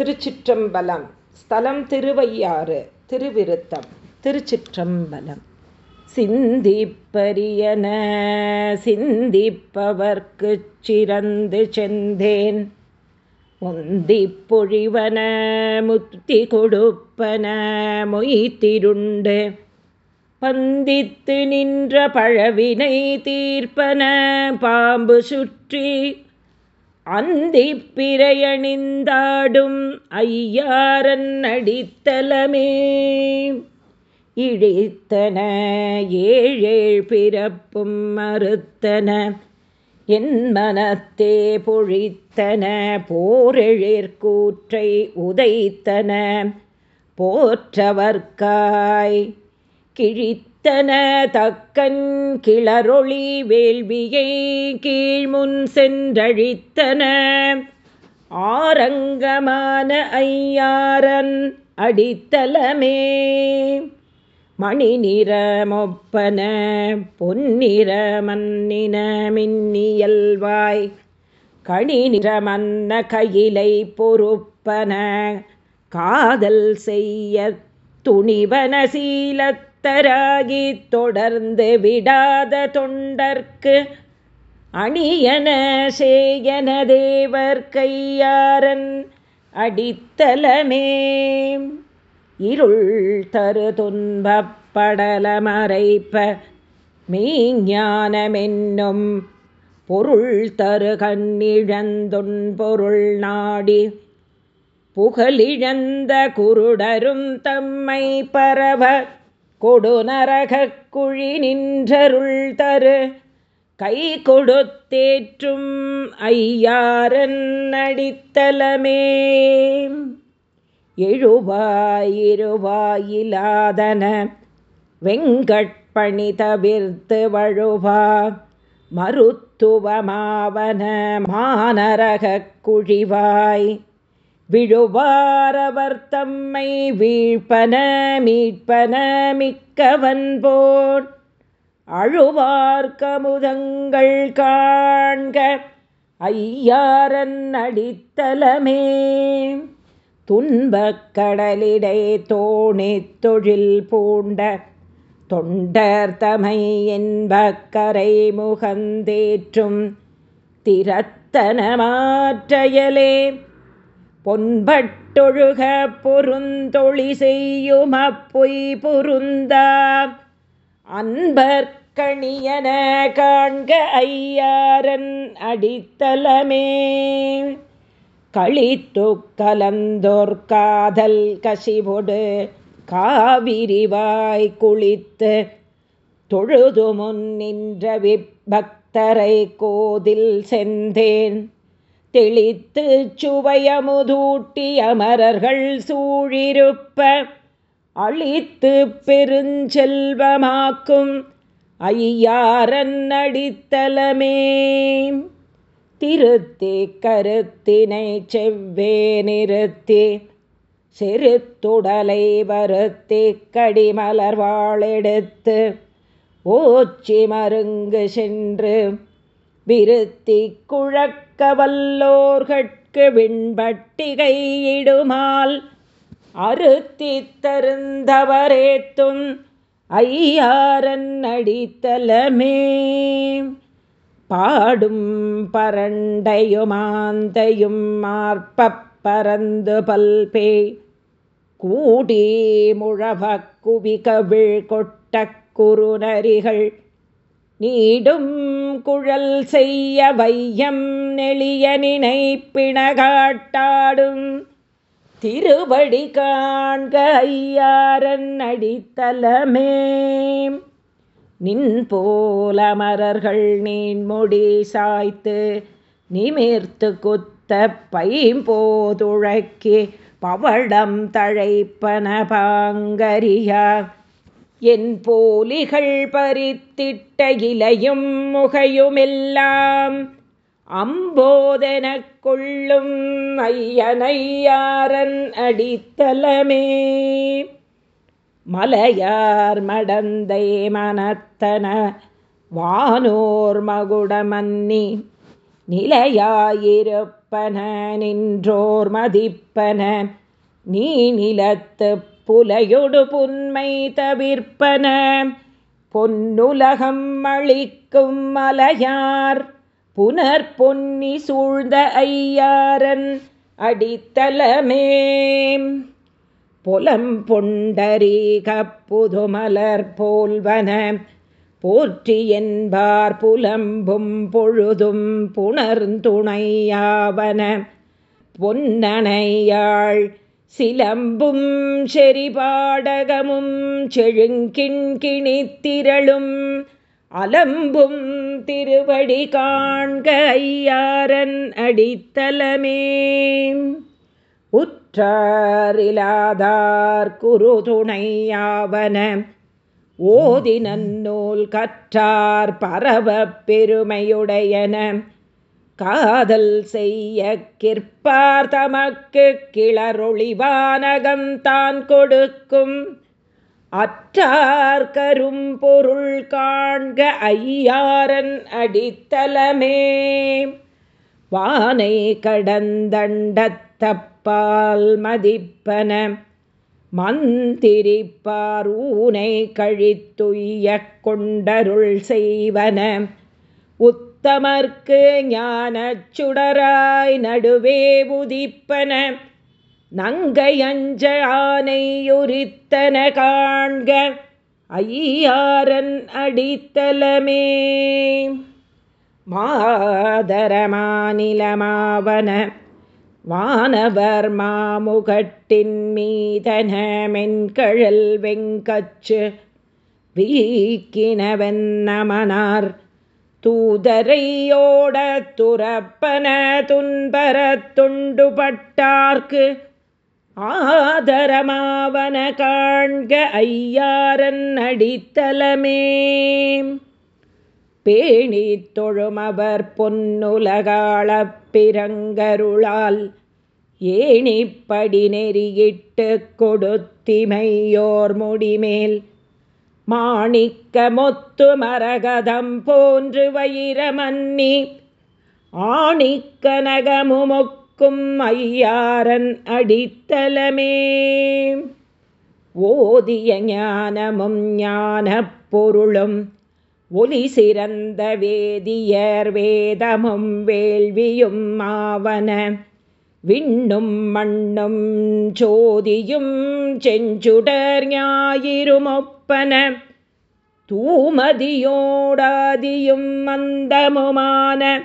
திருச்சிற்றம்பலம். ஸ்தலம் திருவையாறு திருவிருத்தம். திருச்சிற்றம்பலம். சிந்திப்பரியன சிந்திப்பவர்க்கு சிறந்து செந்தேன் முந்தி பொழிவன முத்தி கொடுப்பன மொய்த்திருண்டு பந்தித்து நின்ற பழவினை தீர்ப்பன பாம்பு சுற்றி அந்தி பிறையணிந்தாடும் ஐயாரன் அடித்தலமே. இழித்தன ஏழேழ் பிறப்பும் மறுத்தன என் மனத்தே பொழித்தன போரெழிற்கூற்றை உதைத்தன. போற்றவர்க்காய் கிழித்த தன தக்கன் கிளரொளி வேள்வியை கீழ்முன் சென்றழித்தன. ஆரங்கமான ஐயாரன் அடித்தலமே. மணி நிறமொப்பன பொன்னிற மன்னின மின்னியல்வாய். கணி நிறமன்ன கையிலை பொறுப்பன. காதல் செய்ய துணிவன சீலத் பக்தராகி தொடர்ந்து விடாத தொண்டர்க்கு அணியன சேயன தேவர் கையாரன் அடித்தலமே. இருள் தரு துன்பப்படல மறைப்ப மெய்ஞானமென்னும் பொருள் தரு கண்ணிழந்தொன் பொருள் நாடி புகழிழந்த குருடரும் தம்மை பரவ கொடுநரகக் குழி நின்றருள் தரு. கை கொடுத்தேற்றும் ஐயாரன் அடித்தலமே. எழுவாயிருவாயிலாதன. வெங்கட்பணி தவிர்த்து வழுவா. மருத்துவமாவன மானரகக் குழிவாய். விழுவாரவர் தம்மை வீழ்ப்பன மீட்பன மிக்கவன் போன் அழுவார்க்கமுதங்கள் காண்க ஐயாரன் அடித்தலமே. துன்பக் கடலிடை தோணி தொழில் பூண்ட தொண்டர் தமை என்பக்கரை முகந்தேற்றும் திறத்தன மாற்றையலே. பொன்பட்டொழுக பொருந்தொழி செய்யும் அப்பொய் பொருந்தா அன்பர்கணியன காண்க ஐயாரன் அடித்தலமே. களித்து கலந்தோர் காதல் கசிவொடு காவிரிவாய் குளித்து தொழுது முன் நின்ற விபக்தரை கோதில் செந்தேன் தெளித்து சுவையமுதூட்டி அமரர்கள் சூழிருப்ப அழித்து பெருஞ்செல்வமாக்கும் ஐயாரன் அடித்தலமே. திருத்தி கருத்தினை செவ்வே நிறுத்தி செருத்துடலை வருத்தி கடிமலர் வாழெடுத்து ஓச்சி மருங்கு சென்று விருத்தி குழக்க வல்லோர்கட்கு விண்பட்டிகையிடுமால் அறுத்தி தருந்தவரேத்தும் ஐயாரன் அடித்தலமே. பாடும் பரண்டையுமாந்தையும் மார்ப்பப் பரந்து பல்பே. கூடி முழவக் குவிகவிழ் கொட்டக் குறுநரிகள் நீடும் குழல் செய்ய வையம் நெளிய நினைப்பிணகாட்டாடும் திருவடி காண்க ஐயாரன் அடித்தலமே. நின் போலமரர்கள் நீன்மொழி சாய்த்து நிமிர்த்து குத்த பைம்போதுழக்கி பவளம் தழைப்பன பாங்கரியா. என் போலிகள் பறித்திட்ட இலையும் முகையுமெல்லாம் அம்போதெனக் கொள்ளும் ஐயனையாரன் அடித்தலமே? மலையார் மடந்தை மனத்தன வானோர் மகுடமன்னி நிலையாயிருப்பன நின்றோர் மதிப்பன நீ நிலத்து புலையொடு புன்மை தவிர்ப்பன. பொன்னுலகம் அளிக்கும் மலையார் புனர் பொன்னி சூழ்ந்த ஐயாரன் அடித்தலமே புலம் பொண்டரீக புதுமலர் போல்வன. போற்றி என்பார் புலம்பும் பொழுதும் புணர்ந்துணையாவன. பொன்னணையாள் சிலம்பும் செறிபாடகமும் செழுங்கிண்கிணித்திரளும் அலம்பும் திருவடி காண்க ஐயாரன் அடித்தலமே. உற்றாரிலாதார் குரு துணையாவன ஓதி நன்னூல் கற்றார் பரவ பெருமையுடையன. காதல் செய்ய கிற்பார் தமக்கு கிளரொளிவானகம்தான் கொடுக்கும். அற்றார் கரும் பொருள் காண்க ஐயாரன் அடித்தலமே. வானை கடந்தண்டத்தப்பால் மதிப்பன. மந்திரிப்பார் ஊனை கழித்துய்ய கொண்டருள் செய்வன. உத்தமர்க்கு ஞான சுடராய் நடுவே உதிப்பன. நங்கையஞ்ச ஆனையுரித்தன காண்க ஐயாரன் அடித்தலமே. மாதர மாநிலமாவன வானவர் மாமுகட்டின் மீதன மென்கழல் வெங்கச்சு வீக்கினவன் நமனார் தூதரையோட துறப்பன துன்பரத் துண்டுபட்டார்க்கு. ஆதரமாவன காண்க ஐயாரன் அடித்தலமே. பேணி தொழுமவர் பொன்னுலகாளப் பிறங்கருளால் ஏணிப்படி நெறியிட்டு கொடுத்திமையோர் முடிமேல் மாணிக்க மொத்து மரகதம் போன்று வைரமன்னி ஆணிக்க நகமுமொக்கும் ஐயாரன் அடித்தலமே. ஓதிய ஞானமும் ஞான பொருளும் ஒலி சிறந்த வேதியர் வேதமும் வேள்வியும் ஆவன. விண்ணும் மண்ணும் ஜோதியும் செஞ்சுடர் ஞாயிறுமொப்பன தூமதியோடாதியும் மந்தமுமான.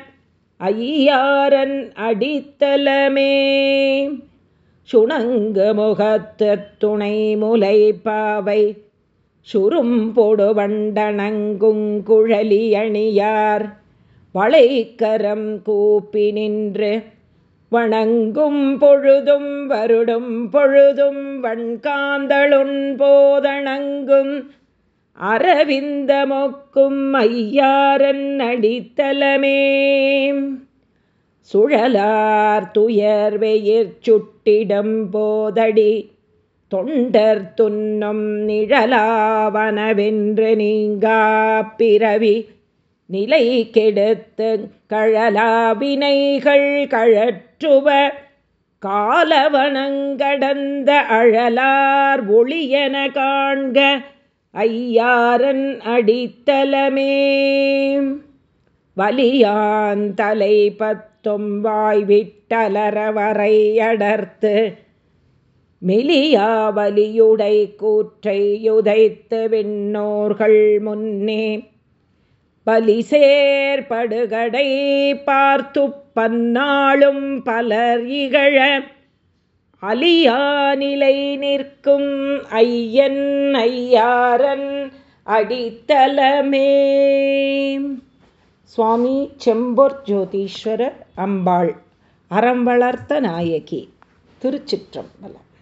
ஐயாரன் அடித்தலமே. சுணங்கு முகத்து துணை முலை பாவை. சுரும் பொடுவண்டனங்குங்குழலி அணியார். வளைக்கரம் கூப்பி நின்று வணங்கும் பொழுதும் வருடும் பொழுதும் வண்காந்தளுன் போதணங்கும். அரவிந்த மொக்கும் ஐயாரன் அடித்தலமே. சுழலார் துயர்வெயிர் சுட்டிடம் போதடி தொண்டர் துன்னும் நிழலாவனவென்று நீங்கா பிறவி. நிலை கெடுத்து கழலாவினைகள் கழற்றுவ காலவனங்கடந்த அழலார் ஒளியன காண்க ஐயாரன் அடித்தலமே. வலியான் தலை பத்தும் வாய்விட்டலரவரை அடர்த்து மெலியாவலியுடை கூற்றை யுதைத்து விண்ணோர்கள் முன்னே பலி சேர்படுகடை பார்த்து பன்னாளும் பலர் இகழ அலியானிலை நிற்கும் ஐயன் ஐயாரன் அடித்தலமே சுவாமி செம்பொர் ஜோதீஸ்வரர் அம்பாள் அறம் வளர்த்த நாயகி திருச்சிற்றம்பலம்.